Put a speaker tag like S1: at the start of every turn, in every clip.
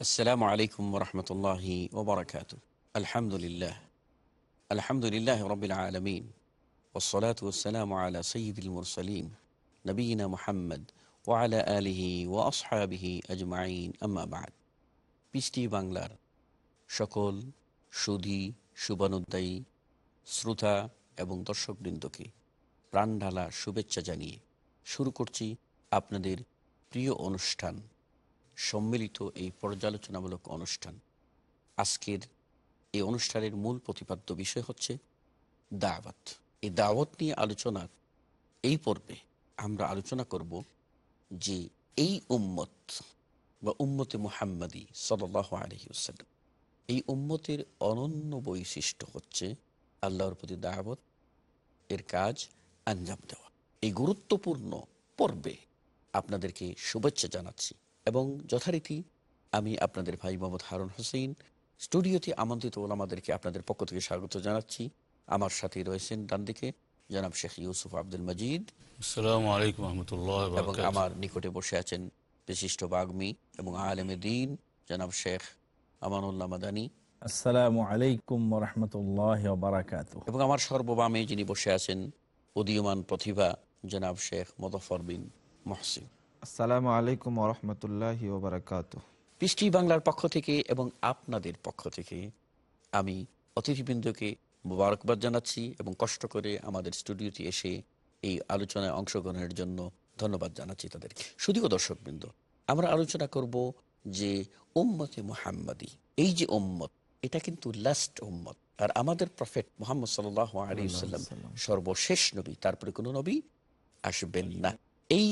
S1: আসসালামু আলাইকুম রহমতুল্লাহি ওবরাকাত আলহামদুলিল্লাহ আলহামদুলিল্লাহ রবিল আলমিন ওসলাত ওসালাম আলা সঈদুল মুরসলিন নবীনা মোহাম্মদ ওয়ালা আলিহি ও আসহাবিহি আজমাইন আম্মাবাদ পিস্টি বাংলার সকল সুধি শুভানুদ্দায়ী শ্রোতা এবং দর্শকবৃন্দকে প্রাণঢালা শুভেচ্ছা জানিয়ে শুরু করছি আপনাদের প্রিয় অনুষ্ঠান সম্মিলিত এই পর্যালোচনামূলক অনুষ্ঠান। আজকের এই অনুষ্ঠানের মূল প্রতিপাদ্য বিষয় হচ্ছে দাওয়াত। এই দাওয়াত নিয়ে আলোচনার এই পর্বে আমরা আলোচনা করব যে এই উম্মত বা উম্মতে মুহাম্মাদি সাল্লাহ আলহিউসাল্লাম এই উম্মতের অনন্য বৈশিষ্ট্য হচ্ছে আল্লাহর প্রতি দাওয়াত, এর কাজ আঞ্জাম দেওয়া। এই গুরুত্বপূর্ণ পর্বে আপনাদেরকে শুভেচ্ছা জানাচ্ছি। এবং যথারীতি আমি আপনাদের ভাই মোহাম্মদ হারুন হোসেন স্টুডিওতে আমন্ত্রিত ওলামাদেরকে আপনাদের পক্ষ থেকে স্বাগত জানাচ্ছি। আমার সাথে রয়েছেন ডান দিকে জনাব শেখ ইউসুফ আব্দুল মজিদ
S2: আসসালামু আলাইকুম
S1: এবং আমার নিকটে বসে আছেন বিশিষ্ট বাগ্মী এবং আলেমে দিন জনাব শেখ আমানুল্লাহ মাদানী।
S3: আসসালামু আলাইকুম রহমতুল্লাহ
S1: এবং আমার সর্ববামে যিনি বসে আছেন উদীয়মান প্রতিভা জনাব শেখ মুজফর বিন মহসিন।
S4: আসসালামু আলাইকুম রহমতুল্লাহি ওবরাকাত
S1: পৃষ্টি বাংলার পক্ষ থেকে এবং আপনাদের পক্ষ থেকে আমি অতিথিবৃন্দকে মুবারকবাদ জানাচ্ছি এবং কষ্ট করে আমাদের স্টুডিওতে এসে এই আলোচনায় অংশগ্রহণের জন্য ধন্যবাদ জানাচ্ছি তাদেরকে। শুধুও দর্শকবৃন্দ আমরা আলোচনা করব যে উম্মতে মুহাম্মাদি এই যে উম্মত এটা কিন্তু লাস্ট উম্মত। আর আমাদের প্রফেট মোহাম্মদ সাল্লাহ আলিয়াল্লাম সর্বশেষ নবী তারপরে কোনো নবী আসবেন না। এই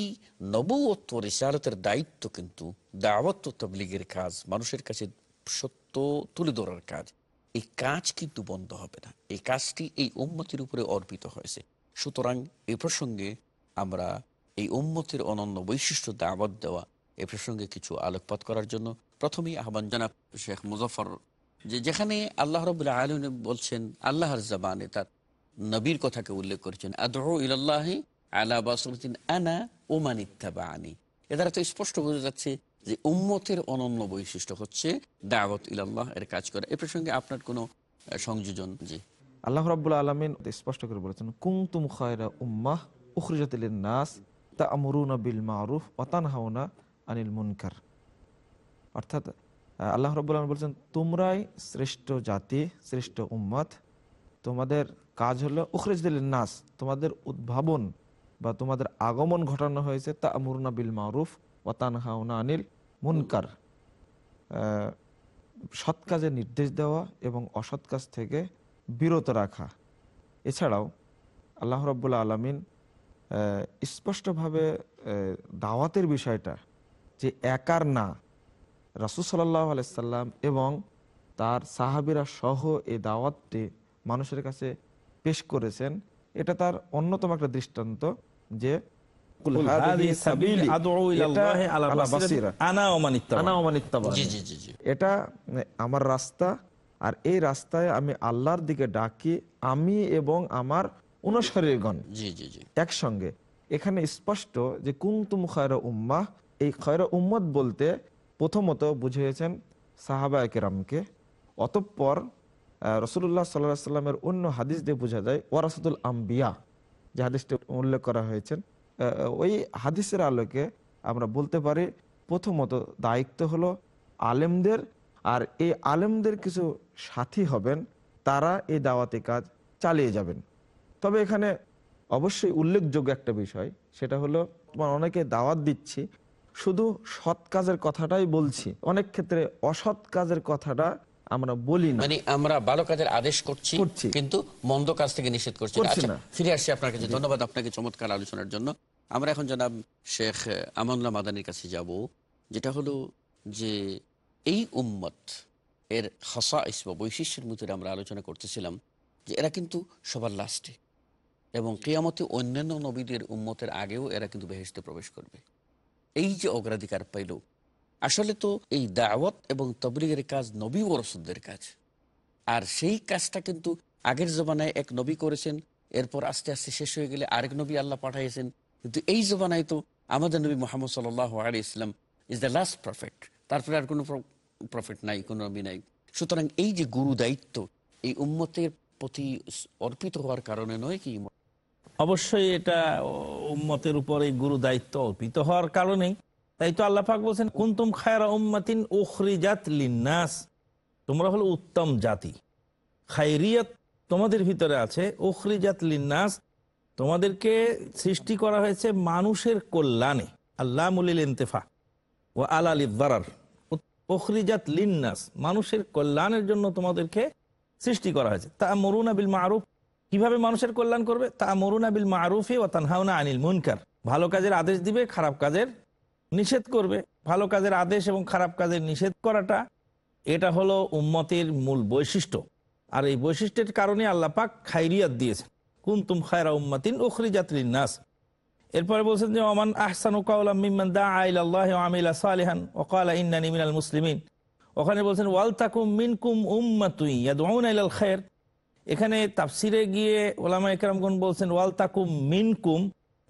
S1: নবত্ব রিসারতের দায়িত্ব কিন্তু দাওয়াত তবলিগের কাজ, মানুষের কাছে সত্য তুলে ধরার কাজ। এই কাজ কিন্তু বন্ধ হবে না। এই কাজটি এই উম্মতির উপরে অর্পিত হয়েছে। সুতরাং এ প্রসঙ্গে আমরা এই উম্মতের অনন্য বৈশিষ্ট্য দাওয়াত দেওয়া, এ প্রসঙ্গে কিছু আলোকপাত করার জন্য প্রথমেই আহ্বান জানাব শেখ মুজফর যে যেখানে আল্লাহ রবুল্লাহ আলম বলছেন, আল্লাহর জবানে তার নবীর কথাকে উল্লেখ করেছেন আদৌ ইলাল্লাহি আলা বাসরুদ্দিন আনা ওমান ইত্তাবা আনি এ দ্বারা তো স্পষ্ট বোঝা যাচ্ছে যে উম্মতের অনন্য বৈশিষ্ট্য হচ্ছে দাওয়াত ইলাল্লাহ, এর কাজ করা। এ প্রসঙ্গে আপনার কোনো সংযোজন জি।
S4: আল্লাহ রাব্বুল আলমিন স্পষ্ট করে বলেছেন কুমতুম খয়রা উম্মাহ উখরিজাতিল নাস তা আমরুনা বিল মারুফ ওয়াতানহাউনা আনিল মুনকার। অর্থাৎ আল্লাহ রাব্বুল আলম বলছেন, তোমরাই শ্রেষ্ঠ জাতি, শ্রেষ্ঠ উম্মাদ তোমাদের কাজ হলো উখরিজাতিল নাস তোমাদের উদ্ভাবন বা তোমাদের আগমন ঘটানো হয়েছে তা আমরুনা বিল মারুফ ওয়াতানহাউনা আনিল মুনকার। সৎ কাজের নির্দেশ দেওয়া এবং অসৎ কাজ থেকে বিরত রাখা। এছাড়াও আল্লাহ রব্বুল্লা আলমিন স্পষ্টভাবে দাওয়াতের বিষয়টা যে একার না, রাসুল সাল্লাহ আলাইসাল্লাম এবং তার সাহাবিরা সহ এই দাওয়াতটি মানুষের কাছে পেশ করেছেন, এটা তার অন্যতম একটা দৃষ্টান্ত। যে এটা মান ইত্তাবা'নি।
S1: জি জি জি জি।
S4: এটা উম, আমার রাস্তা আর এই রাস্তায় আমি আল্লাহর দিকে ডাকি আমি এবং আমার অনুসারীগণ।
S1: জি জি জি।
S4: একসঙ্গে। এখানে স্পষ্ট যে কুমতুম খয়রা উম্মাহ এই খয়রা উম্মত বলতে প্রথমত বুঝিয়েছেন সাহাবা একরামকে। অতঃপর রসুল্লাহ সাল্লাহ সাল্লামের অন্য হাদিস দিয়ে বোঝা যায় ওয়ারাসুল আম্বিয়া। যে হাদিসটি উল্লেখ করা হয়েছে ওই হাদিসের আলোকে আমরা বলতে পারি, প্রথমত দায়িত্ব হলো আলেমদের, আর এই আলেমদের কিছু সাথী হবেন, তারা এই দাওয়াতি কাজ চালিয়ে যাবেন। তবে এখানে অবশ্যই উল্লেখযোগ্য একটা বিষয়, সেটা হলো, তোমার অনেকে দাওয়াত দিচ্ছি, শুধু সৎ কাজের কথাটাই বলছি, অনেক ক্ষেত্রে অসৎ কাজের কথাটা আমরা বলি না।
S1: মানে আমরা ভালো কাজের আদেশ করছি। কিন্তু মন্দ কাজ থেকে নিষেধ করছি আচ্ছা, ফিরে আসছি আপনার কাছে। ধন্যবাদ আপনাকে চমৎকার আলোচনার জন্য। আমরা এখন জনাব শেখ আমানুল্লাহ মাদানির কাছে যাব যেটা হলো যে এই উম্মত এর হসা ইসবা বৈশিষ্ট্যের মধ্যে আমরা আলোচনা করতেছিলাম যে এরা কিন্তু সবার লাস্টে এবং কেয়ামতে অন্যান্য নবীদের উম্মতের আগেও এরা কিন্তু বেহেস্তে প্রবেশ করবে। এই যে অগ্রাধিকার পাইল আসলে তো এই দাওয়াত এবং তবলিগের কাজ নবী ও রসুলদের কাজ। আর সেই কাজটা কিন্তু আগের জমানায় এক নবী করেছেন, এরপর আস্তে আস্তে শেষ হয়ে গেলে আরেক নবী আল্লাহ পাঠাইছেন কিন্তু এই জমানায় তো আমাদের নবী মোহাম্মদ সাল Ali Islam is the last prophet তারপরে আর কোনো প্রফেট নাই, কোনো নবী নাই। সুতরাং এই যে গুরু দায়িত্ব, এই উম্মতের প্রতি অর্পিত হওয়ার কারণে নয় কি?
S3: অবশ্যই এটা উম্মতের উপর এই গুরু দায়িত্ব অর্পিত হওয়ার কারণেই তাই তো আল্লাহ পাক বলছেন, কুন্তুম খায়রা উম্মাতিন উখরিজাত লিন্নাস। তোমরা হলো উত্তম জাতি। খায়রিয়াত তোমাদের ভিতরে আছে, উখরিজাত লিন্নাস তোমাদেরকে সৃষ্টি করা হয়েছে মানুষের কল্যাণে। আল্লাহ মুলিল ইন্তেফা ও আলাল ইদারার উখরিজাত লিন্নাস মানুষের কল্যাণের জন্য তোমাদেরকে সৃষ্টি করা হয়েছে। তা মরুনা বিল মারুফ। কীভাবে মানুষের কল্যাণ করবে? তা মরুনা বিল মারুফে ও তানহাউনা আনিল মুনকার। ভালো কাজের আদেশ দিবে, খারাপ কাজের নিষেধ করবে, ভালো কাজের আদেশ এবং খারাপ কাজের নিষেধ করাটা, এটা হলো উম্মতের মূল বৈশিষ্ট্য। আর এই বৈশিষ্ট্যের কারণে আল্লাহ পাক খাইরিয়াত দিয়েছেন। কুন্তুম খায়রা উম্মাতিন ওখরি যাত্রীর নাস এরপরে বলছেন যে, ওমান আহসানু কাউলাম মিম্মান দা আইলাল্লাহ ওয়া আমিলা সালিহান ওয়া ক্বালা ইন্নানি মিনাল মুসলিমিন। ওখানে বলছেন, ওয়াল তাকুম মিনকুম উম্মাতুই ইয়াদউনা ইলাল খায়র। এখানে তাফসিরে গিয়ে ওলামা একরামগণ বলছেন, ওয়াল তাকুম মিনকুম,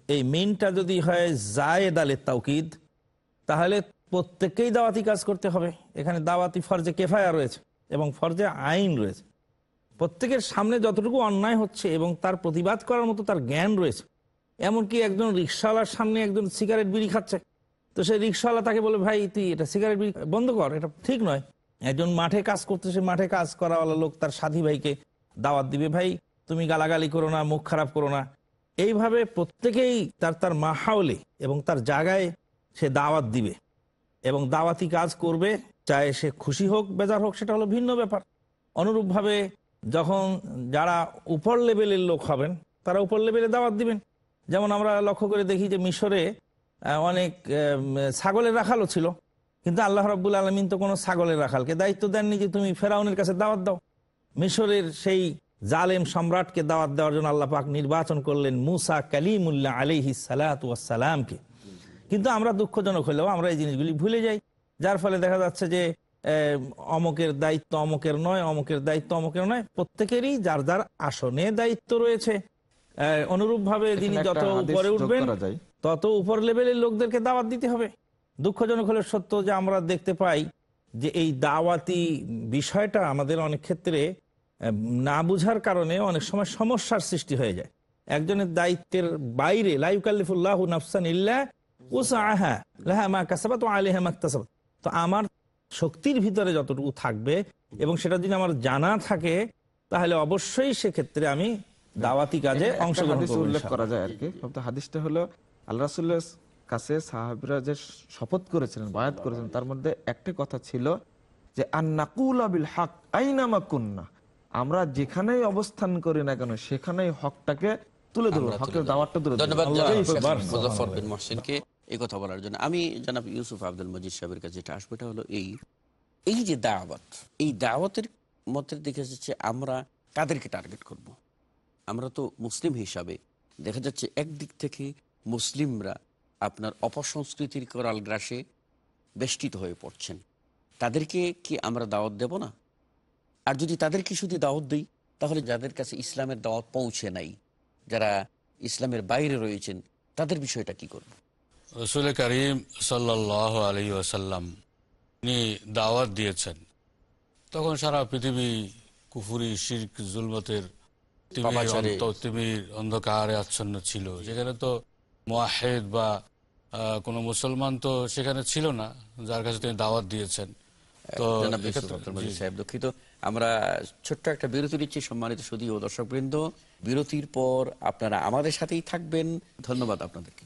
S3: এই মিনটা যদি হয় জায়েদ আলে তাওকিদ তাহলে প্রত্যেককেই দাওয়াতি কাজ করতে হবে। এখানে দাওয়াতি ফরজে কেফায়া রয়েছে এবং ফরজে আইন রয়েছে। প্রত্যেকের সামনে যতটুকু অন্যায় হচ্ছে এবং তার প্রতিবাদ করার মতো তার জ্ঞান রয়েছে, এমনকি একজন রিক্সাওয়ালার সামনে একজন সিগারেট বিড়ি খাচ্ছে, তো সেই রিক্সাওয়ালা তাকে বলে, ভাই, তুই এটা সিগারেট বিড়ি বন্ধ কর, এটা ঠিক নয়। একজন মাঠে কাজ করতেছে মাঠে কাজ করাওয়ালা লোক তার সাথী ভাইকে দাওয়াত দিবে, ভাই, তুমি গালাগালি করো না, মুখ খারাপ করো না। এইভাবে প্রত্যেকেই তার তার মাহাউলে এবং তার জায়গায় সে দাওয়াত দিবে। এবং দাওয়াতি কাজ করবে চাहे সে খুশি হোক, বেজার হোক, সেটা হলো ভিন্ন ব্যাপার। অনুরূপভাবে যখন যারা উপর লেভেলের লোক হবেন, তারা উপর লেভেলে দাওয়াত দিবেন। যেমন আমরা লক্ষ্য করে দেখি যে মিশরে অনেক ছাগলের রাখালও ছিল। কিন্তু আল্লাহ রাবুল আলমিন তো কোনো ছাগলের রাখালকে দায়িত্ব দেননি যে তুমি ফেরাউনের কাছে দাওয়াত দাও। মিশরের সেই জালেম সম্রাটকে দাওয়াত দেওয়ার জন্য আল্লাহ পাক নির্বাচন করলেন মুসা কালিমুল্লাহ আলিহি সালাতামকে কিন্তু আমরা দুঃখজনক হলেও আমরা এই জিনিসগুলি ভুলে যাই। যার ফলে দেখা যাচ্ছে যে অমকের দায়িত্ব অমকের নয় অমকের দায়িত্ব অমকের নয় প্রত্যেকেরই যার যার আসনে দায়িত্ব রয়েছে। অনুরূপ ভাবে যিনি যত উপরে উঠবেন তত উপর লেভেলের লোকদেরকে দাওয়াত দিতে হবে। দুঃখজনক হলে সত্য যে আমরা দেখতে পাই যে এই দাওয়াতি বিষয়টা আমাদের অনেক ক্ষেত্রে না বুঝার কারণে অনেক সময় সমস্যার সৃষ্টি হয়ে যায়। একজনের দায়িত্বের বাইরে লাইকাল্লিফুল্লাহ নাফসান ইল্লা লাহা মা তো আমার শক্তির ভিতরে যতটুকু থাকবে এবং সেটা যদি আমার জানা থাকে তাহলে অবশ্যই সেক্ষেত্রে আমি দাওয়াতি কাজে অংশগ্রহণ
S4: উল্লেখ করা যায় আর কি। হাদিসটা হলো আল্লাহ রাসুল্লাহ কাছে সাহাবিরা যে শপথ করেছিলেন বায়াত করেছিলেন তার মধ্যে একটা কথা ছিল যে আন্নাকুল আবিল হক আইনামা কুন্না। আমরা যেখানেই অবস্থান করি না কেন সেখানেই হকটাকে তুলে হকের দাওয়াতটা তুলে
S1: ধন্যবাদ বিন মহসিনকে এই কথা বলার জন্য। আমি জানাব ইউসুফ আব্দুল মজিদ সাহেবের কাছে যেটা আসবে এটা হলো এই এই যে দাওয়াত এই দাওয়াতের মধ্যে দেখে যাচ্ছে আমরা কাদেরকে টার্গেট করব। আমরা তো মুসলিম হিসাবে দেখা যাচ্ছে একদিক থেকে মুসলিমরা আপনার অপসংস্কৃতির করাল গ্রাসে বেষ্টিত হয়ে পড়ছেন। তাদেরকে কি আমরা দাওয়াত দেব না? আর যদি তাদেরকে শুধু দাওয়াত দিই তাহলে যাদের কাছে ইসলামের দাওয়াত পৌঁছে নাই যারা ইসলামের বাইরে রয়েছেন তাদের বিষয়টা কি করব?
S2: রসুল করিম সাল্লাহ আলী আসাল্লাম তিনি দাওয়াত দিয়েছেন। তখন সারা পৃথিবী কুফুরি শির্ক জুলমতের তিমির অন্ধকারে আচ্ছন্ন ছিল। যেখানে তো মোয়াহেদ বা কোনো মুসলমান তো সেখানে ছিল না যার কাছে তিনি দাওয়াত দিয়েছেন।
S1: দুঃখিত। আমরা ছোট্ট একটা বিরতি দিচ্ছি সম্মানিত সুদী ও দর্শকবৃন্দ। বিরতির পর আপনারা আমাদের সাথেই থাকবেন। ধন্যবাদ আপনাদেরকে।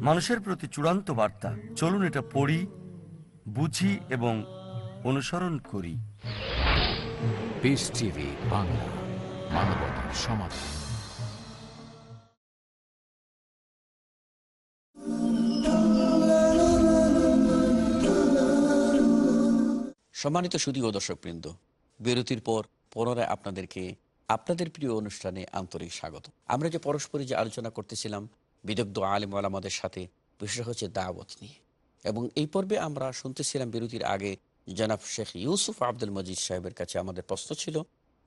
S5: মানুষের প্রতি চূড়ান্ত বার্তা। চলুন এটা পড়ি বুঝি এবং অনুসরণ করি।
S6: বাংলা মানবতার সমাধান
S1: সম্মানিত সুদী ও দর্শকবৃন্দ বিরতির পর পুনরায় আপনাদেরকে আপনাদের প্রিয় অনুষ্ঠানে আন্তরিক স্বাগত। আমরা যে পরস্পরে যে আলোচনা করতেছিলাম বিদগ্ধ আলিম আলামাদের সাথে, বিশেষ হচ্ছে দাওয়াত নিয়ে। এবং এই পর্বে আমরা শুনতেছিলাম বিরতির আগে জনাব শেখ ইউসুফ আব্দুল মজিদ সাহেবের কাছে আমাদের প্রশ্ন ছিল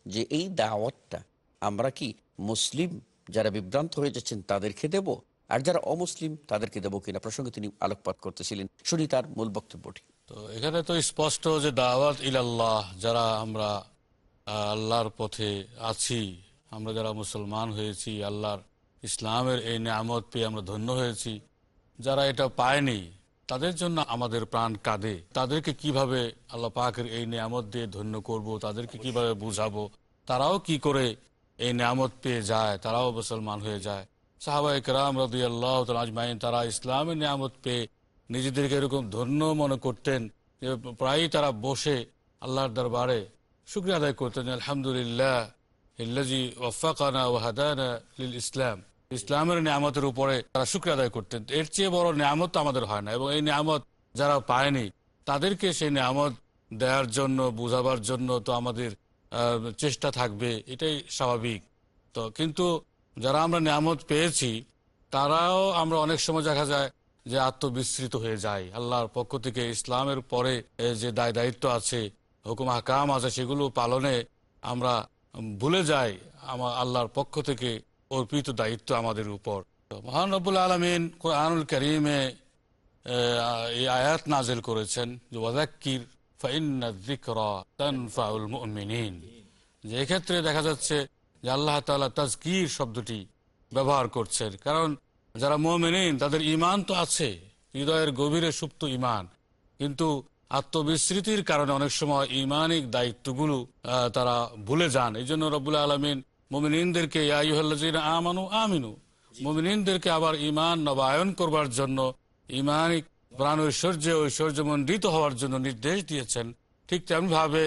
S1: যে, এই দাওয়াতটা আমরা কি মুসলিম যারা বিভ্রান্ত হয়ে যাচ্ছেন তাদেরকে দেব? আর যারা অমুসলিম তাদেরকে দেবো কিনা? প্রসঙ্গে তিনি আলোকপাত করতেছিলেন। শুনি তার মূল বক্তব্যটি।
S2: তো এখানে তো স্পষ্ট যে দাওয়াত ইলাল্লাহ, যারা আমরা আল্লাহর পথে আছি, আমরা যারা মুসলমান হয়েছি, আল্লাহর ইসলামের এই নিয়ামত পেয়ে আমরা ধন্য হয়েছি। যারা এটা পায়নি, তাদের জন্য আমাদের প্রাণ কাঁদে। তাদেরকে কীভাবে আল্লাহ পাকের এই নিয়ামত দিয়ে ধন্য করব, তাদেরকে কীভাবে বুঝাবো? তারাও কি করে এই নিয়ামত পেয়ে যায়? তারাও মুসলমান হয়ে যায়। সাহাবা একরাম রদি আল্লাহ আজমাইন তারা ইসলামের নিয়ামত পেয়ে নিজেদেরকে এরকম ধন্য মনে করতেন যে প্রায়ই তারা বসে আল্লাহর দরবারে শুক্রিয়া আদায় করতেন আলহামদুলিল্লাহ ইল্লাজি ওয়াফাকানা ও হাদানা লিল ইসলাম। ইসলামের নিয়ামতের উপরে তারা শুক্রিয়া আদায় করতেন। এর চেয়ে বড় নিয়ামত আমাদের হয় না এবং এই নিয়ামত যারা পায়নি, তাদেরকে সেই নিয়ামত দেওয়ার জন্য, বুঝাবার জন্য তো আমাদের চেষ্টা থাকবে, এটাই স্বাভাবিক। তো কিন্তু যারা আমরা নিয়ামত পেয়েছি, তারাও আমরা অনেক সময় দেখা যায় যে আত্মবিস্মৃত হয়ে যায়। আল্লাহর পক্ষ থেকে ইসলামের পরে যে দায় দায়িত্ব আছে, হুকুম হাকাম আছে, সেগুলো পালনে আমরা ভুলে যাই। আমার আল্লাহর পক্ষ থেকে অর্পিত দায়িত্ব আমাদের উপর। তো মহান রব্বুল আলমিন কোরআনুল করিমে এই আয়াত নাজেল করেছেন যে মুমিনিন। যে দেখা যাচ্ছে যে আল্লাহ তাআলা তাজকির শব্দটি ব্যবহার করছেন। কারণ যারা মোমেনিন, তাদের ইমান তো আছে, হৃদয়ের গভীরে সুপ্ত ইমান কিন্তু আত্মবিস্মৃতির কারণে অনেক সময় ইমানিক দায়িত্বগুলো তারা ভুলে যান। এই জন্য রব্বুল্লাহ আলমিন মোমিনদেরকে আমানু আমিনু। মোমিনদেরকে আবার ইমান নবায়ন করবার জন্য ইমানিক প্রাণ ঐশ্বর্যে, ঐশ্বর্যমণ্ডিত হওয়ার জন্য নির্দেশ দিয়েছেন। ঠিক তেমনি ভাবে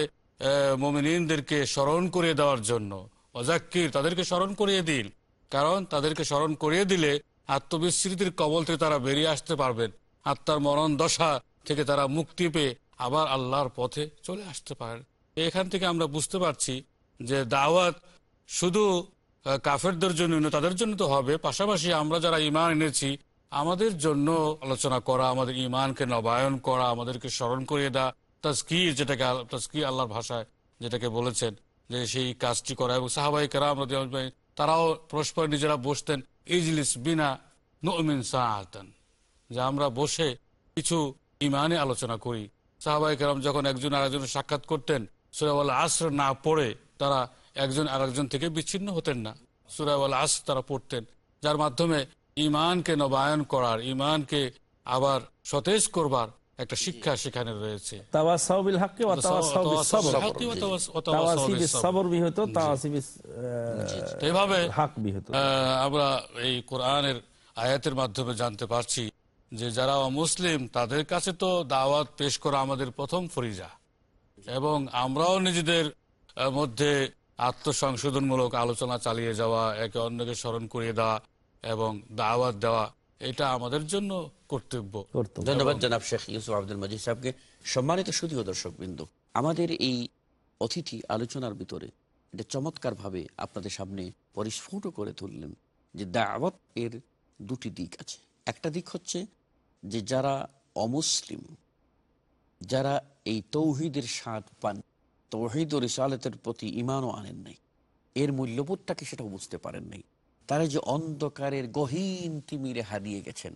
S2: মোমিনদেরকে স্মরণ করিয়ে দেওয়ার জন্য। অজাক্কির, তাদেরকে স্মরণ করিয়ে দিন। কারণ তাদেরকে স্মরণ করিয়ে দিলে আত্মবিস্মৃতির কবল থেকে তারা বেরিয়ে আসতে পারবেন। আত্মার মরণ দশা থেকে তারা মুক্তি পেয়ে আবার আল্লাহর পথে চলে আসতে পারেন। এখান থেকে আমরা বুঝতে পারছি যে দাওয়াত শুধু কাফেরদের জন্য না তাদের জন্য তো হবে। পাশাপাশি আমরা যারা ইমান এনেছি, আমাদের জন্য আলোচনা করা, আমাদের ইমানকে নবায়ন করা, আমাদেরকে স্মরণ করিয়ে দেওয়া তাস্কির যেটাকে তাস্কির আল্লাহর ভাষায় যেটাকে বলেছেন, যে সেই কাজটি করা। এবং সাহাবাই কেরাম তারাও পরস্পর নিজেরা বসতেন, ইজলিস বিনা নমিন সাহাতান যে আমরা বসে কিছু ইমানে আলোচনা করি। সাহাবাই কেরাম যখন একজন আরেকজনের সাক্ষাৎ করতেন সুরাওয়াল আসর না পড়ে, তারা একজন আরেকজন থেকে বিচ্ছিন্ন হতেন না। সুরাওয়াল আস তারা পড়তেন যার মাধ্যমে ইমানকে নবায়ন করার ইমানকে আবার সতেজ করবার একটা শিক্ষা সেখানে রয়েছে। এভাবে আমরা এই কোরআনের আয়াতের মাধ্যমে জানতে পারছি যে যারা অমুসলিম তাদের কাছে তো দাওয়াত পেশ করা আমাদের প্রথম ফরিজা। এবং আমরাও নিজেদের মধ্যে আত্মসংশোধনমূলক আলোচনা চালিয়ে যাওয়া একে অন্যকে স্মরণ করিয়ে দেওয়া এবং দাওয়াত দেওয়া এটা আমাদের জন্য কর্তব্য।
S1: ধন্যবাদ জনাব শেখ ইউসুফ আব্দুল মজিদ সাহেবকে। সম্মানিত সুদীয় দর্শক বিন্দু আমাদের এই অতিথি আলোচনার ভিতরে এটা চমৎকার ভাবে আপনাদের সামনে পরিস্ফুট করে তুললেন যে দাওয়াত এর দুটি দিক আছে। একটা দিক হচ্ছে যে যারা অমুসলিম যারা এই তৌহিদের স্বাদ পান তৌহিদ ও রিসালতের প্রতি ইমানও আনেন নাই। এর মূল্যবোধটাকে সেটাও বুঝতে পারেন নাই। তারা যে অন্ধকারের গহীন তিমিরে হারিয়ে গেছেন,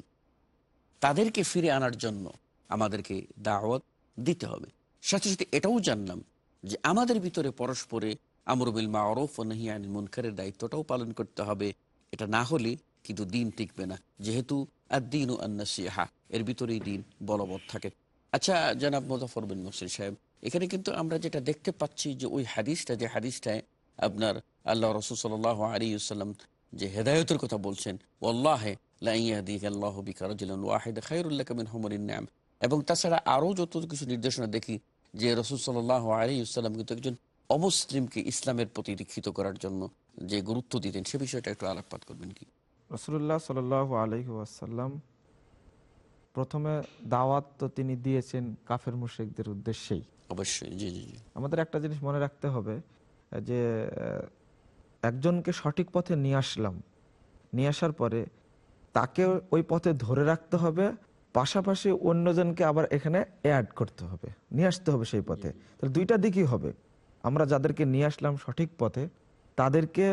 S1: তাদেরকে ফিরে আনার জন্য আমাদেরকে দাওয়াত দিতে হবে। সাথে সাথে এটাও জানলাম যে আমাদের ভিতরে পরস্পরে আমরবিল মারফ ও নাহিয়ান মুনকারের দায়িত্বটাও পালন করতে হবে। এটা না হলে কিন্তু দিন টিকবে না, যেহেতু আর দিন ও আন্নাসিহা, এর ভিতরেই দিন বলবৎ থাকে। আচ্ছা জনাব মুজাফর বিন নসির সাহেব এখানে কিন্তু আমরা যেটা দেখতে পাচ্ছি যে ওই হাদিসটা, যে হাদিসটায় আপনার আল্লাহ রসুল সাল আলী যে হেদায়তের কথা বলছেন ওল্লাহে এবং তাছাড়া আরও যত কিছু নির্দেশনা দেখি যে রসুল সাল্লাহ আলাইসাল্লাম কিন্তু একজন অমুসলিমকে ইসলামের প্রতি দীক্ষিত করার জন্য যে গুরুত্ব দিতেন, সে বিষয়টা একটু আলোকপাত করবেন কি?
S4: রসুল্লাহ সাল আলহি আসাল্লাম প্রথমে দাওয়াত তো তিনি দিয়েছেন কাফের মুশেকদের উদ্দেশ্যেই।
S1: অবশ্যই জি জি জি।
S4: আমাদের একটা জিনিস মনে রাখতে হবে যে একজনকে সঠিক পথে নিয়ে আসলাম নিয়ে আসার পরে তাকে ওই পথে ধরে রাখতে হবে পাশাপাশি অন্যজনকে আবার এখানে অ্যাড করতে হবে নিয়ে আসতে হবে সেই পথে। তাহলে দুইটা দিকই হবে আমরা যাদেরকে নিয়ে আসলাম সঠিক পথে তাদেরকে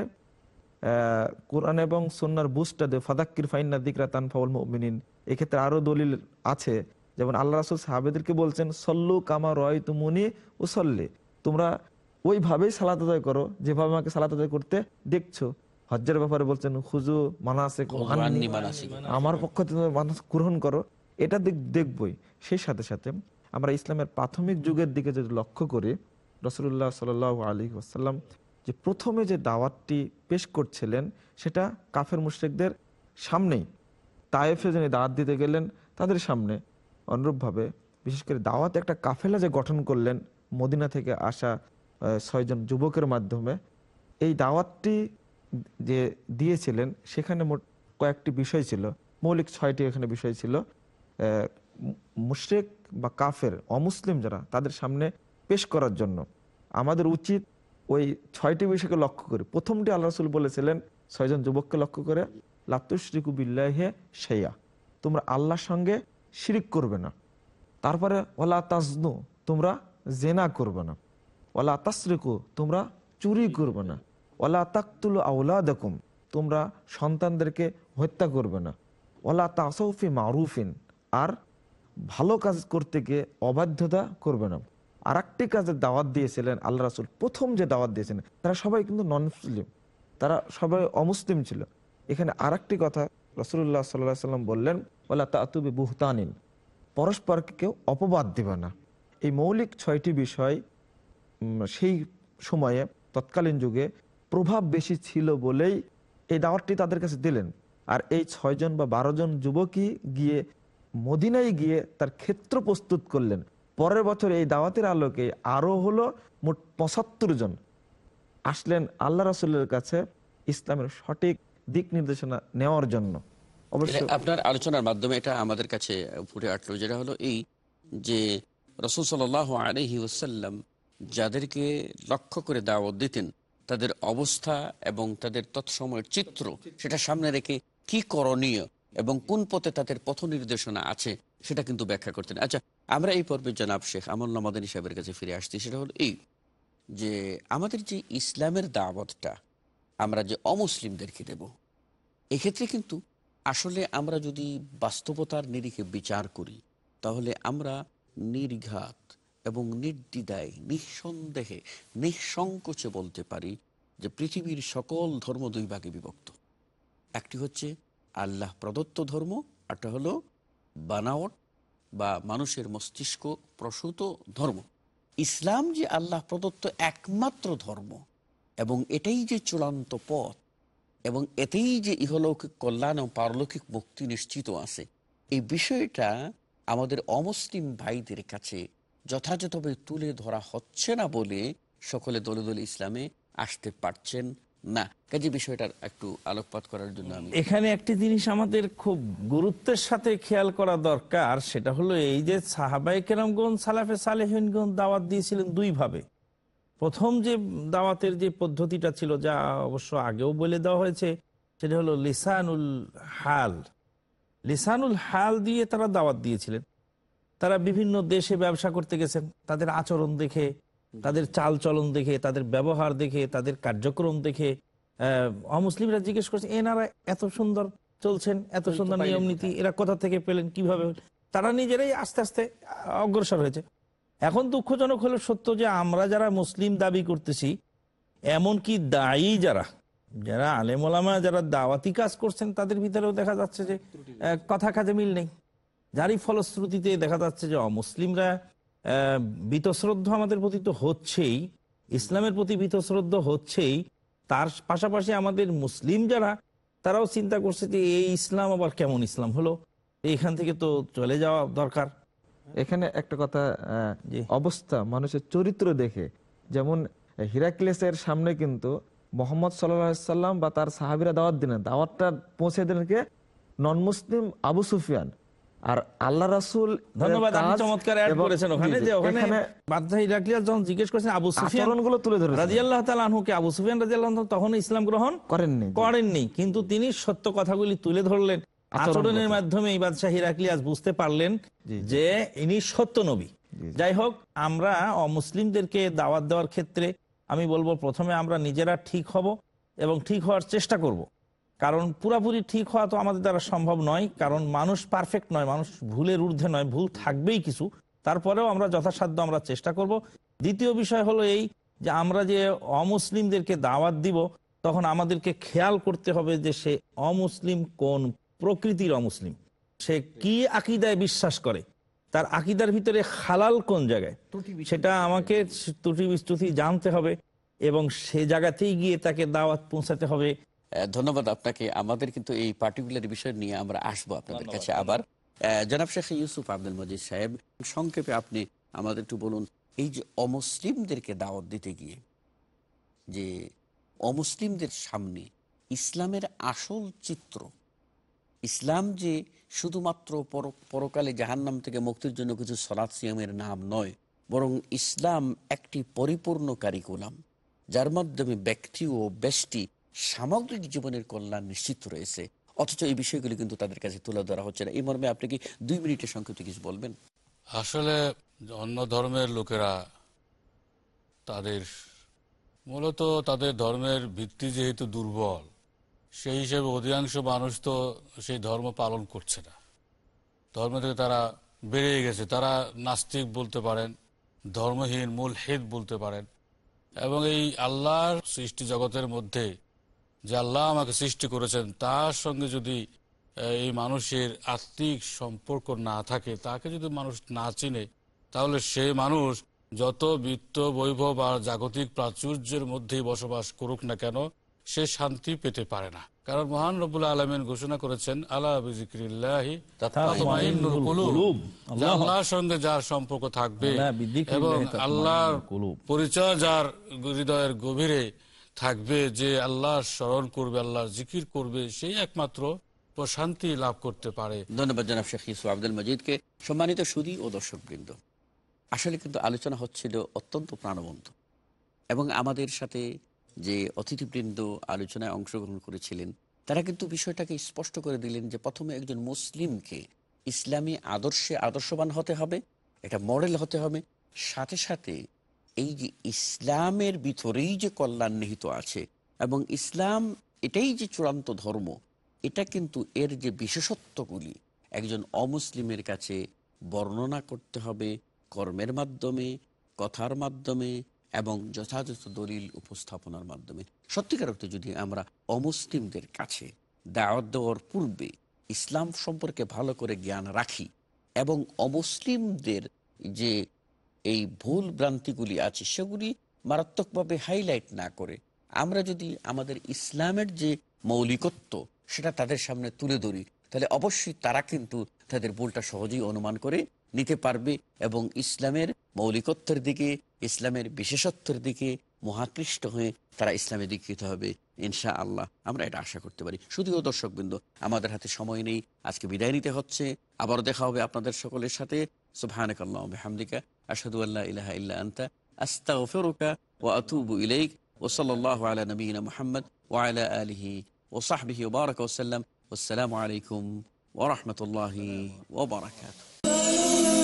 S4: কোরআন এবং সন্ন্যার বুস্টটা দে ফাদাক্কির ফাইন্না দিকরা তানফাউল মুমিনিন এক্ষেত্রে আরও দলিল আছে যেমন আল্লাহ রাসুল সাহাবেদেরকে বলছেন সল্লু কামা রয় তুমুনি ও সল্লে তোমরা ওইভাবেই সালাত আদায় করো যেভাবে আমাকে সালাত আদায় করতে দেখছ। হজ্জের ব্যাপারে বলছেন হুজু মানাসে আমার পক্ষ থেকে মানুষ গ্রহণ করো। এটা দেখবই। সেই সাথে সাথে আমরা ইসলামের প্রাথমিক যুগের দিকে যদি লক্ষ্য করি রসুল্লাহ সাল আলী ওয়াসাল্লাম যে প্রথমে যে দাওয়াতটি পেশ করছিলেন সেটা কাফের মুশ্রিকদের সামনেই। তায়েফে যিনি দাওয়াত দিতে গেলেন তাদের সামনে। অনুরূপভাবে, বিশেষ করে দাওয়াত একটা কাফেলা যে গঠন করলেন মদিনা থেকে আসা ছয়জন যুবকের মাধ্যমে, এই দাওয়াতটি যে দিয়েছিলেন, সেখানে মোট কয়েকটি বিষয় ছিল। মৌলিক ছয়টি এখানে বিষয় ছিল। মুশরিক বা কাফের, অমুসলিম যারা, তাদের সামনে পেশ করার জন্য আমাদের উচিত ওই ছয়টি বিষয়কে লক্ষ্য করে। প্রথমটি আল্লাহ রসুল বলেছিলেন, ছয়জন যুবককে লক্ষ্য করে, লাতুশরিকু বিল্লাহে সেয়া তোমরা আল্লাহর সঙ্গে শিরিক করবে না। তারপরে ওলা তাজনু, তোমরা জেনা করবে না। ওলা তাসরিকু, তোমরা চুরি করবে না। ওলা তাকতুল আউলা দেখুম তোমরা সন্তানদেরকে হত্যা করবে না। ওলা তাসৌফি মারুফিন, আর ভালো কাজ করতে গিয়ে অবাধ্যতা করবে না। আর একটি কাজের দাওয়াত দিয়েছিলেন আল্লাহ রাসুল, প্রথম যে দাওয়াত দিয়েছিলেন, তারা সবাই কিন্তু নন মুসলিম তারা সবাই অমুসলিম ছিল। এখানে আর কথা রসুল্লাহ সাল্লাহ সাল্লাম বললেন ওলা তাতুবি বুহতানিন পরস্পরকে কেউ অপবাদ দিবে না। এই মৌলিক ছয়টি বিষয় সেই সময়ে, তৎকালীন যুগে প্রভাব বেশি ছিল বলেই এই দাওয়াতটি তাদের কাছে দিলেন। আর এই ছয়জন বা বারো জন যুবকই গিয়ে মদিনায় গিয়ে তার ক্ষেত্র প্রস্তুত করলেন। পরের বছর এই দাওয়াতের আলোকে আরও হলো মোট পঁচাত্তর জন। আসলেন আল্লাহ রাসুলের কাছে ইসলামের সঠিক দিক নির্দেশনা নেওয়ার জন্য। অবশ্য
S1: এটা আপনার আলোচনার মাধ্যমে এটা আমাদের কাছে ফুটে আসলো, যেটা হলো এই যে রসুল সাল আলহি ওসাল্লাম যাদেরকে লক্ষ্য করে দাওয়াত দিতেন, তাদের অবস্থা এবং তাদের তৎসময়ের চিত্র সেটা সামনে রেখে কি করণীয় এবং কোন পথে তাদের পথ নির্দেশনা আছে সেটা কিন্তু ব্যাখ্যা করতেন। আচ্ছা আমরা এই পর্বে জনাব শেখ আমল্লা মাদানী সাহেবের কাছে ফিরে আসছি, সেটা হলো এই যে আমাদের যে ইসলামের দাওয়াতটা আমরা যে অমুসলিমদেরকে দেব। এক্ষেত্রে কিন্তু আসলে আমরা যদি বাস্তবতার নিরিখে বিচার করি, তাহলে আমরা নির্ঘাত এবং নির্দ্বিধায়, নিঃসন্দেহে, নিঃসংকোচে বলতে পারি যে পৃথিবীর সকল ধর্ম দুই ভাগে বিভক্ত। একটি হচ্ছে আল্লাহ প্রদত্ত ধর্ম একটা হলো বানাওয়াট বা মানুষের মস্তিষ্ক প্রসূত ধর্ম। ইসলাম যে আল্লাহ প্রদত্ত একমাত্র ধর্ম এবং এটাই যে চূড়ান্ত পথ, এবং এতেই যে ইহলৌকিক কল্যাণ ও পারলৌকিক মুক্তি নিশ্চিত আছে, এই বিষয়টা আমাদের অমুসলিম ভাইদের কাছে যথাযথভাবে তুলে ধরা হচ্ছে না বলে সকলে দলে দলে ইসলামে আসতে পারছেন না। কাজে বিষয়টার একটু আলোকপাত করার জন্য আমি
S3: এখানে একটি জিনিস আমাদের খুব গুরুত্বের সাথে খেয়াল করা দরকার, সেটা হলো এই যে সাহাবাই কেরামগণ সালাফে সালেহিনগণ দাওয়াত দিয়েছিলেন দুই ভাবে প্রথম যে দাওয়াতের যে পদ্ধতিটা ছিল যা অবশ্য আগেও বলে দেওয়া হয়েছে সেটা হলো লিসানুল হাল। লিসানুল হাল দিয়ে তারা দাওয়াত দিয়েছিলেন। তারা বিভিন্ন দেশে ব্যবসা করতে গেছেন। তাদের আচরণ দেখে তাদের চাল চলন দেখে তাদের ব্যবহার দেখে তাদের কার্যক্রম দেখে অমুসলিমরা জিজ্ঞেস করছে এনারা এত সুন্দর চলছেন এত সুন্দর নিয়ম নীতি এরা কোথা থেকে পেলেন কীভাবে? তারা নিজেরাই আস্তে আস্তে অগ্রসর হয়েছে। এখন দুঃখজনক হলো সত্য যে আমরা যারা মুসলিম দাবি করতেছি, এমনকি দায়ী যারা যারা আলেমোলামা যারা দাওয়াতি কাজ করছেন, তাদের ভিতরেও দেখা যাচ্ছে যে কথা কাজে মিল নেই। যারই ফলশ্রুতিতে দেখা যাচ্ছে যে অমুসলিমরা বীতশ্রদ্ধ আমাদের প্রতি তো হচ্ছেই, ইসলামের প্রতি বিতশ্রদ্ধ হচ্ছেই, তার পাশাপাশি আমাদের মুসলিম যারা, তারাও চিন্তা করছে যে, এই ইসলাম আবার কেমন ইসলাম হলো? এইখান থেকে তো চলে যাওয়া দরকার।
S4: এখানে একটা কথা অবস্থা মানুষের চরিত্র দেখে। যেমন হিরাক্লেসের সামনে কিন্তু মোহাম্মদ সাল্লাম বা তার সাহাবিরা দাওয়াত দিলেন। দাওয়াতটা পৌঁছে দিলেন কে? নন মুসলিম আবু সুফিয়ান। আর আল্লাহ রাসুল
S3: ধন্যবাদ আপনি চমৎকার অ্যাড করেছেন ওখানে যে ওখানে বাদশাহ ইরাকলিয়াস যখন জিজ্ঞেস করেছেন আবু সুফিয়ান
S4: আচরণগুলো তুলে ধরে
S3: রাজিয়াল্লাহ তাআলা আনহুকে আবু সুফিয়ান রাজিয়াল্লাহ আনহু তখন ইসলাম গ্রহণ
S4: করেননি।
S3: করেননি। কিন্তু তিনি সত্য কথাগুলি তুলে ধরলেন। আচরণের মাধ্যমে এই বাদশাহ আজ বুঝতে পারলেন যে ইনি সত্য নবী। যাই হোক আমরা অমুসলিমদেরকে দাওয়াত দেওয়ার ক্ষেত্রে আমি বলব প্রথমে আমরা নিজেরা ঠিক হব এবং ঠিক হওয়ার চেষ্টা করব। কারণ পুরাপুরি ঠিক হওয়া তো আমাদের দ্বারা সম্ভব নয় কারণ মানুষ পারফেক্ট নয় মানুষ ভুলের ঊর্ধ্বে নয় ভুল থাকবেই কিছু। তারপরেও আমরা যথাসাধ্য আমরা চেষ্টা করব। দ্বিতীয় বিষয় হলো এই যে আমরা যে অমুসলিমদেরকে দাওয়াত দিব তখন আমাদেরকে খেয়াল করতে হবে যে সে অমুসলিম কোন প্রকৃতির অমুসলিম। সে কি আকিদায় বিশ্বাস করে? তার আকিদার ভিতরে হালাল কোন জায়গায়? সেটা আমাকে ত্রুটি বিস্তুতি জানতে হবে এবং সে জায়গাতেই গিয়ে তাকে দাওয়াত পৌঁছাতে হবে।
S1: ধন্যবাদ আপনাকে। আমাদের কিন্তু এই পার্টিকুলার বিষয় নিয়ে আমরা আসব আপনাদের কাছে আবার। আহ, জনাব শেখ ইউসুফ আব্দুল মজিদ সাহেব সংক্ষেপে আপনি আমাদের একটু বলুন এই যে অমুসলিমদেরকে দাওয়াত দিতে গিয়ে যে অমুসলিমদের সামনে ইসলামের আসল চিত্র ইসলাম যে শুধুমাত্র পর- পরকালে জাহান্নাম থেকে মুক্তির জন্য কিছু সলাৎ সিয়ামের নাম নয়, বরং ইসলাম একটি পরিপূর্ণ কারিকুলাম, যার মাধ্যমে ব্যক্তি ও ব্যষ্টি সামগ্রিক জীবনের কল্যাণ নিশ্চিত রয়েছে। অথচ এই বিষয়গুলি কিন্তু তাদের কাছে তুলে ধরা হচ্ছে না। এই মর্মে আপনি কি দুই মিনিটের সংক্ষিপ্ত কিছু বলবেন?
S2: আসলে অন্য ধর্মের লোকেরা তাদের, মূলত তাদের ধর্মের ভিত্তি যেহেতু দুর্বল সেই হিসেবে অধিকাংশ মানুষ তো সেই ধর্ম পালন করছে না। ধর্ম থেকে তারা বেরিয়ে গেছে। তারা নাস্তিক বলতে পারেন, ধর্মহীন মূল হেদ বলতে পারেন। এবং এই আল্লাহর সৃষ্টি জগতের মধ্যে যে আল্লাহ আমাকে সৃষ্টি করেছেন, তার সঙ্গে যদি এই মানুষের আত্মিক সম্পর্ক না থাকে, তাকে যদি মানুষ না চিনে, তাহলে সে মানুষ যত বিত্ত, বৈভব আর জাগতিক প্রাচুর্যের মধ্যেই বসবাস করুক না কেন সে শান্তি পেতে পারে না। কারণ মহান রবুল্লা আলমিন ঘোষণা করেছেন আল্লাহ বিজিক্রিল্লাহি আল্লাহর সঙ্গে যার সম্পর্ক থাকবে এবং আল্লাহর পরিচয় যার হৃদয়ের গভীরে থাকবে যে আল্লাহর স্মরণ করবে আল্লাহর জিকির করবে সেই একমাত্র প্রশান্তি লাভ করতে পারে।
S1: ধন্যবাদ জনাব শেখ ইউসুফ আব্দুল মজিদকে। সম্মানিত সুদী ও দর্শকবৃন্দ আসলে কিন্তু আলোচনা হচ্ছিল অত্যন্ত প্রাণবন্ত এবং আমাদের সাথে যে অতিথিবৃন্দ আলোচনায় অংশগ্রহণ করেছিলেন, তারা কিন্তু বিষয়টাকে স্পষ্ট করে দিলেন যে প্রথমে একজন মুসলিমকে ইসলামী আদর্শে আদর্শবান হতে হবে এটা মডেল হতে হবে। সাথে সাথে এই যে ইসলামের ভিতরেই যে কল্যাণ নিহিত আছে এবং ইসলাম এটাই যে চূড়ান্ত ধর্ম, এটা কিন্তু এর যে বিশেষত্বগুলি, একজন অমুসলিমের কাছে বর্ণনা করতে হবে কর্মের মাধ্যমে, কথার মাধ্যমে এবং যথাযথ দলিল উপস্থাপনার মাধ্যমে। সত্যিকার অর্থে যদি আমরা অমুসলিমদের কাছে দাওয়াত দেওয়ার পূর্বে ইসলাম সম্পর্কে ভালো করে জ্ঞান রাখি এবং অমুসলিমদের যে এই ভুল ভ্রান্তিগুলি আছে সেগুলি মারাত্মকভাবে হাইলাইট না করে আমরা যদি আমাদের ইসলামের যে মৌলিকত্ব সেটা তাদের সামনে তুলে ধরি, তাহলে অবশ্যই তারা কিন্তু তাদের ভুলটা সহজেই অনুমান করে নিতে পারবে এবং ইসলামের মৌলিকত্বের দিকে, ইসলামের বিশেষত্বের দিকে মহাকৃষ্ট হয়ে তারা ইসলামে দীক্ষিত হবে ইনশা আল্লাহ আমরা এটা আশা করতে পারি। শুধুও দর্শকবৃন্দ, আমাদের হাতে সময় নেই। আজকে বিদায় নিতে হচ্ছে। আবার দেখা হবে আপনাদের সকলের সাথে। সুবহানাক আল্লাহুম্মা বিহামদিকা। আশহাদু আল্লা ইলাহা ইল্লা আনতা। আস্তাগফিরুকা ওয়া আতুবু ইলাইক। ওয়া সাল্লাল্লাহু আলা নাবিয়িনা মুহাম্মদ ওয়া আলা আলিহি ওয়া সাহবিহি ওয়া বারাকা ওয়া সাল্লাম। ওয়াসসালামু আলাইকুম ওয়া রাহমাতুল্লাহি Música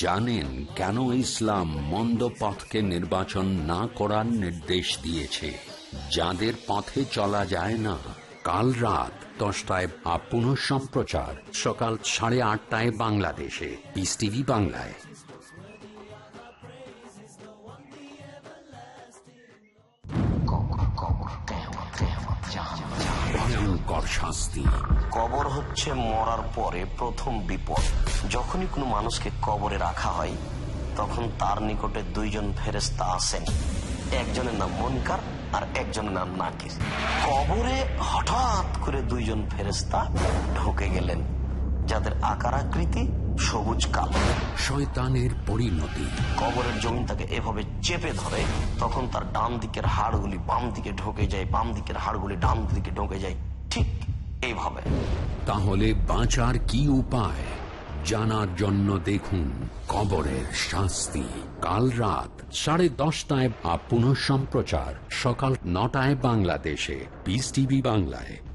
S7: জানেন কেন ইসলাম মন্দ পথকে নির্বাচন না করার নির্দেশ দিয়েছে। যাদের পথে চলা যায় না। কাল রাত দশটায় আপন সম্প্রচার। সকাল সাড়ে আটটায় বাংলাদেশে। পিস টিভি বাংলায়। ভয়ঙ্কর শাস্তি।
S8: কবর হচ্ছে মরার পরে প্রথম বিপদ। যখনই কোনো মানুষকে কবরে রাখা হয় তখন তার নিকটে দুইজন ফেরেস্তা আসেন। একজনের নাম মনকার আর একজনের নাম নাকির। কবরে হঠাৎ করে দুইজন ফেরেস্তা ঢুকে গেলেন যাদের আকার আকৃতি সবুজ কালো।
S7: শয়তানের পরিণতি।
S8: কবরের জমিন তাকে এভাবে চেপে ধরে তখন তার ডান দিকের হাড়গুলি বাম দিকে ঢোকে যায় বাম দিকের হাড়গুলি ডান দিকে ঢোকে যায় ঠিক এইভাবে।
S7: তাহলে বাঁচার কি উপায়? জানার জন্য দেখুন কবরের শাস্তি। কাল রাত সাড়ে দশটায় আপন সম্প্রচার সকাল নটায় বাংলাদেশে। বিস টিভি বাংলায়।